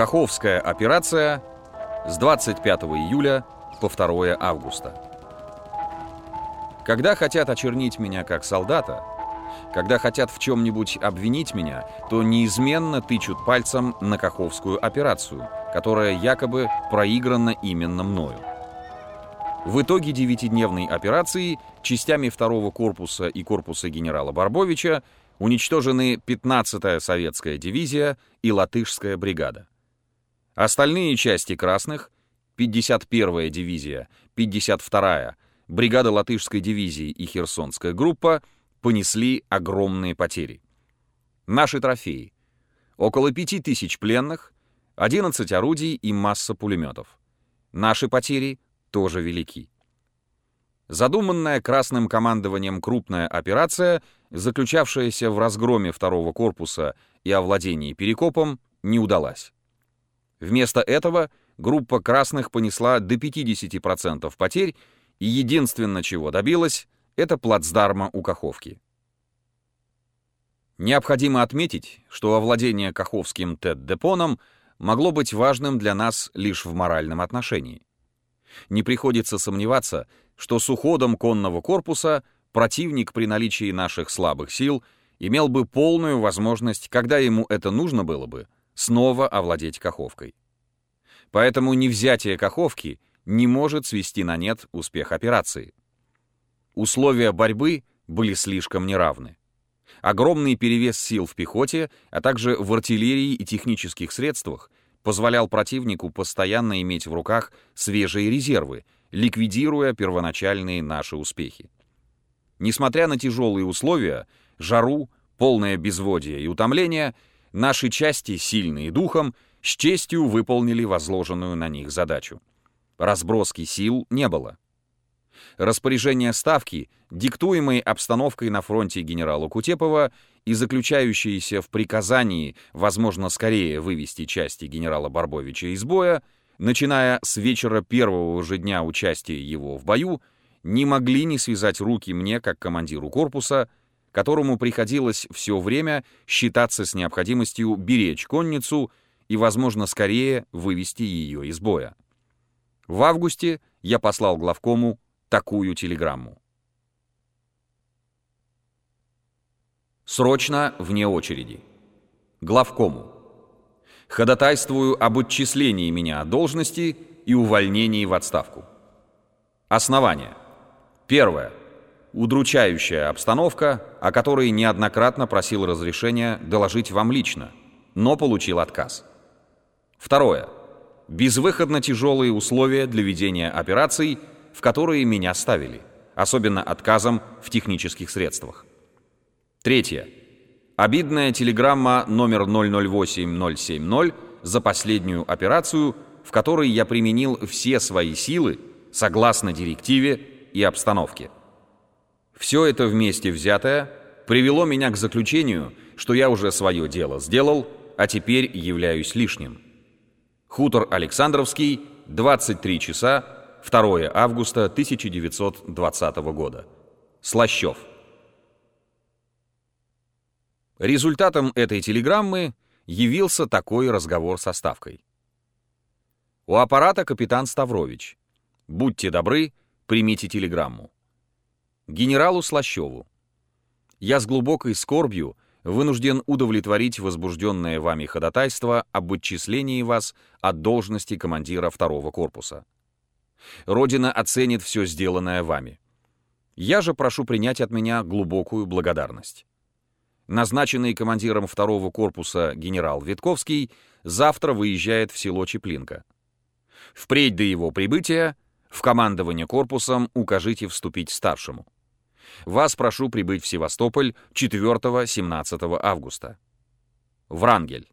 Каховская операция с 25 июля по 2 августа. Когда хотят очернить меня как солдата, когда хотят в чем-нибудь обвинить меня, то неизменно тычут пальцем на Каховскую операцию, которая якобы проиграна именно мною. В итоге девятидневной операции частями второго корпуса и корпуса генерала Барбовича уничтожены 15-я советская дивизия и латышская бригада. Остальные части красных, 51-я дивизия, 52-я, бригада латышской дивизии и херсонская группа понесли огромные потери. Наши трофеи. Около 5000 пленных, 11 орудий и масса пулеметов. Наши потери тоже велики. Задуманная красным командованием крупная операция, заключавшаяся в разгроме второго корпуса и овладении Перекопом, не удалась. Вместо этого группа красных понесла до 50% потерь, и единственное, чего добилась, это плацдарма у Каховки. Необходимо отметить, что овладение Каховским ТЭД-депоном могло быть важным для нас лишь в моральном отношении. Не приходится сомневаться, что с уходом конного корпуса противник при наличии наших слабых сил имел бы полную возможность, когда ему это нужно было бы, снова овладеть Каховкой. Поэтому невзятие Каховки не может свести на нет успех операции. Условия борьбы были слишком неравны. Огромный перевес сил в пехоте, а также в артиллерии и технических средствах позволял противнику постоянно иметь в руках свежие резервы, ликвидируя первоначальные наши успехи. Несмотря на тяжелые условия, жару, полное безводие и утомление, наши части, сильные духом, с честью выполнили возложенную на них задачу. Разброски сил не было. Распоряжение Ставки, диктуемой обстановкой на фронте генерала Кутепова и заключающиеся в приказании, возможно, скорее вывести части генерала Барбовича из боя, начиная с вечера первого же дня участия его в бою, не могли не связать руки мне, как командиру корпуса, которому приходилось все время считаться с необходимостью беречь конницу и, возможно, скорее вывести ее из боя. В августе я послал главкому такую телеграмму. Срочно вне очереди. Главкому. Ходатайствую об отчислении меня от должности и увольнении в отставку. Основание. Первое. Удручающая обстановка, о которой неоднократно просил разрешения доложить вам лично, но получил отказ. Второе. Безвыходно тяжелые условия для ведения операций – в которые меня ставили, особенно отказом в технических средствах. Третье. Обидная телеграмма номер 008070 за последнюю операцию, в которой я применил все свои силы согласно директиве и обстановке. Все это вместе взятое привело меня к заключению, что я уже свое дело сделал, а теперь являюсь лишним. Хутор Александровский, 23 часа 2 августа 1920 года. Слащев. Результатом этой телеграммы явился такой разговор со Ставкой. У аппарата капитан Ставрович. Будьте добры, примите телеграмму. Генералу Слащеву. Я с глубокой скорбью вынужден удовлетворить возбужденное вами ходатайство об отчислении вас от должности командира второго корпуса. Родина оценит все сделанное вами. Я же прошу принять от меня глубокую благодарность. Назначенный командиром второго корпуса генерал Витковский завтра выезжает в село Чеплинка. Впредь до его прибытия в командование корпусом укажите вступить старшему. Вас прошу прибыть в Севастополь 4-17 августа. Врангель.